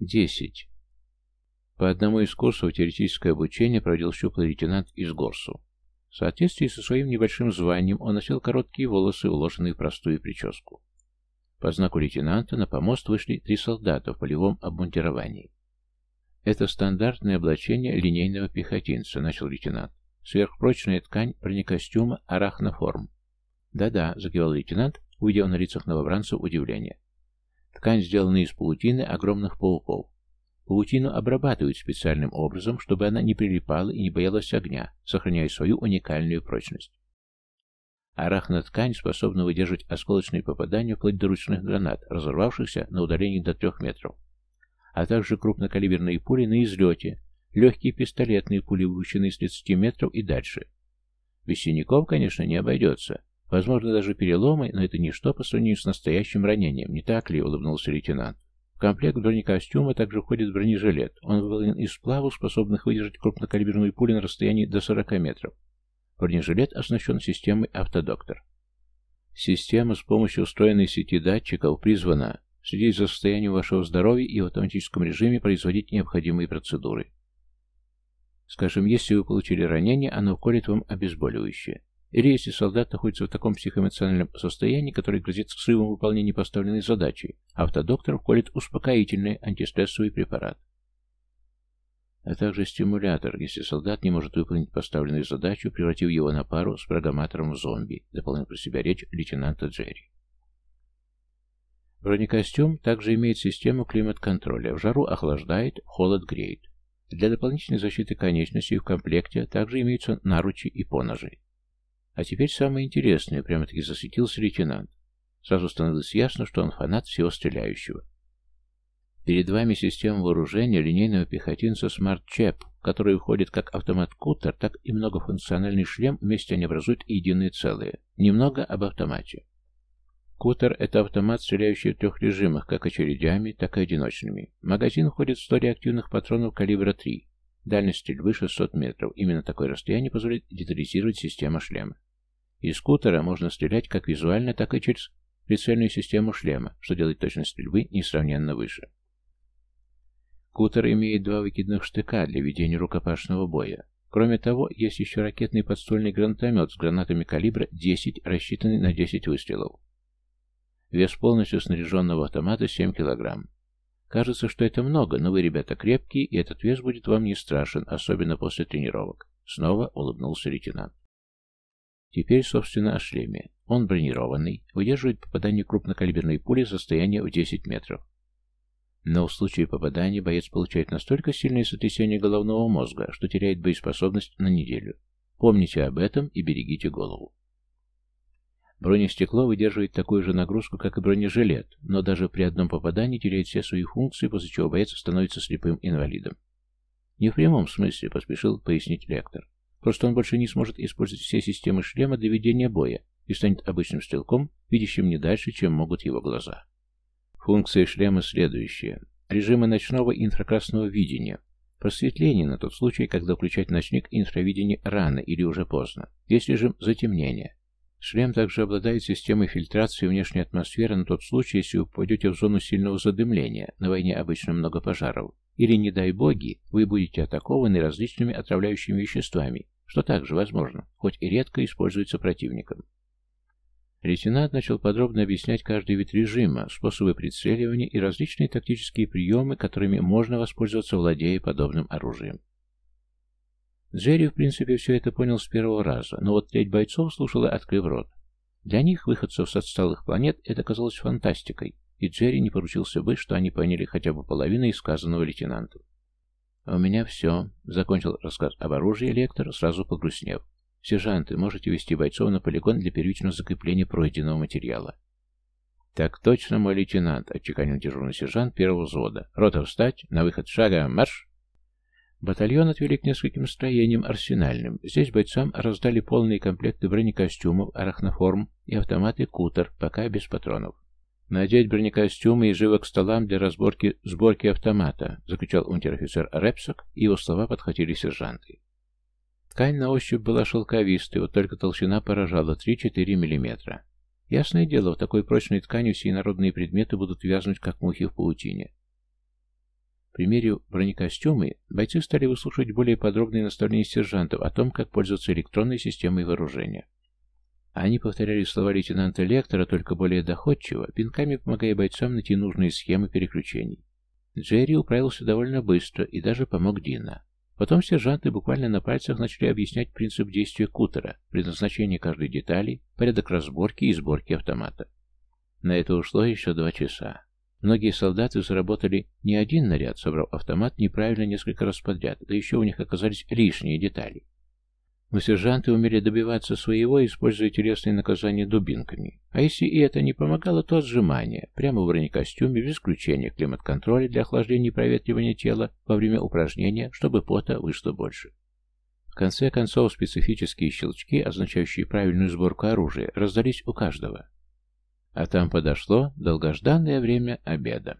Десять. По одному из курсов теоретическое обучение проводил щуплый лейтенант из Горсу. В соответствии со своим небольшим званием он носил короткие волосы, уложенные в простую прическу. По знаку лейтенанта на помост вышли три солдата в полевом обмундировании. «Это стандартное облачение линейного пехотинца», — начал лейтенант. «Сверхпрочная ткань бронекостюма арахноформ». «Да-да», — закивал лейтенант, увидев на лицах новобранцев удивление. «Ткань сделана из паутины огромных пауков. Паутину обрабатывают специальным образом, чтобы она не прилипала и не боялась огня, сохраняя свою уникальную прочность. Арахноткань способна выдерживать осколочные попадания вплоть до ручных гранат, разорвавшихся на удалении до трех метров, а также крупнокалиберные пули на излете, легкие пистолетные пули, выпущенные с 30 метров и дальше. Без синяков, конечно, не обойдется. Возможно, даже переломы, но это ничто по сравнению с настоящим ранением, не так ли, улыбнулся лейтенант. В комплект бронекостюма также входит бронежилет. Он выполнен из сплавов, способных выдержать крупнокалиберную пулю на расстоянии до 40 метров. Бронежилет оснащен системой «Автодоктор». Система с помощью устроенной сети датчиков призвана следить за состоянием вашего здоровья и в автоматическом режиме производить необходимые процедуры. Скажем, если вы получили ранение, оно вколет вам обезболивающее. Или если солдат находится в таком психоэмоциональном состоянии, которое грозит срывом выполнения поставленной задачи, автодоктор вколет успокоительный антистрессовый препарат. А также стимулятор, если солдат не может выполнить поставленную задачу, превратив его на пару с программатором зомби, дополнил про себя речь лейтенанта Джерри. Бронекостюм также имеет систему климат-контроля. В жару охлаждает, в холод греет. Для дополнительной защиты конечностей в комплекте также имеются наручи и поножи. А теперь самое интересное, прямо-таки засветился лейтенант. Сразу становилось ясно, что он фанат всего стреляющего. Перед вами система вооружения линейного пехотинца Smart Chep, в который входит как автомат-кутер, так и многофункциональный шлем, вместе они образуют единое целое. Немного об автомате. Кутер – это автомат, стреляющий в трех режимах, как очередями, так и одиночными. Магазин входит в 100 реактивных патронов калибра 3. Дальность стрельбы 600 метров. Именно такое расстояние позволит детализировать система шлема. Из скутера можно стрелять как визуально, так и через прицельную систему шлема, что делает точность стрельбы несравненно выше. Кутер имеет два выкидных штыка для ведения рукопашного боя. Кроме того, есть еще ракетный подствольный гранатомет с гранатами калибра 10, рассчитанный на 10 выстрелов. Вес полностью снаряженного автомата 7 килограмм. Кажется, что это много, но вы, ребята, крепкие, и этот вес будет вам не страшен, особенно после тренировок. Снова улыбнулся лейтенант. Теперь, собственно, о шлеме. Он бронированный, выдерживает попадание крупнокалиберной пули с расстояния в 10 метров. Но в случае попадания боец получает настолько сильное сотрясение головного мозга, что теряет боеспособность на неделю. Помните об этом и берегите голову. Бронестекло выдерживает такую же нагрузку, как и бронежилет, но даже при одном попадании теряет все свои функции, после чего боец становится слепым инвалидом. Не в прямом смысле, поспешил пояснить лектор. Просто он больше не сможет использовать все системы шлема для ведения боя и станет обычным стрелком, видящим не дальше, чем могут его глаза. Функция шлема следующая. Режимы ночного инфракрасного видения. Просветление на тот случай, когда включать ночник инфравидения рано или уже поздно. Есть режим затемнения. Шлем также обладает системой фильтрации внешней атмосферы на тот случай, если вы попадете в зону сильного задымления, на войне обычно много пожаров, или, не дай боги, вы будете атакованы различными отравляющими веществами, что также возможно, хоть и редко используется противником. Лейтенант начал подробно объяснять каждый вид режима, способы прицеливания и различные тактические приемы, которыми можно воспользоваться, владея подобным оружием. Джерри, в принципе, все это понял с первого раза, но вот треть бойцов слушала, открыв рот. Для них, выходцев с отсталых планет, это казалось фантастикой, и Джерри не поручился бы, что они поняли хотя бы половину из сказанного лейтенанту. «А «У меня все», — закончил рассказ об оружии лектор, сразу погрустнев. «Сержанты, можете вести бойцов на полигон для первичного закрепления пройденного материала». «Так точно, мой лейтенант», — отчеканил дежурный сержант первого взвода. «Рота встать, на выход шага, марш!» Батальон отвели к нескольким строениям арсенальным. Здесь бойцам раздали полные комплекты бронекостюмов, арахноформ и автоматы «Кутер», пока без патронов. «Надеть бронекостюмы и живо к столам для разборки сборки автомата», заключал унтер-офицер Репсок, и его слова подхватили сержанты. Ткань на ощупь была шелковистой, вот только толщина поражала 3-4 мм. Ясное дело, в такой прочной ткани все народные предметы будут вязнуть, как мухи в паутине. Примерив бронекостюмы, бойцы стали выслушивать более подробные наставления сержантов о том, как пользоваться электронной системой вооружения. Они повторяли слова лейтенанта Лектора только более доходчиво, пинками помогая бойцам найти нужные схемы переключений. Джерри управился довольно быстро и даже помог Дина. Потом сержанты буквально на пальцах начали объяснять принцип действия кутера, предназначение каждой детали, порядок разборки и сборки автомата. На это ушло еще два часа. Многие солдаты заработали не один наряд, собрав автомат неправильно несколько раз подряд, да еще у них оказались лишние детали. Но сержанты умели добиваться своего, используя телесные наказания дубинками. А если и это не помогало, то отжимания, прямо в бронекостюме, без исключения климат-контроля для охлаждения и проветривания тела во время упражнения, чтобы пота вышло больше. В конце концов, специфические щелчки, означающие правильную сборку оружия, раздались у каждого. А там подошло долгожданное время обеда.